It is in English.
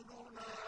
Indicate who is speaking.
Speaker 1: يقولون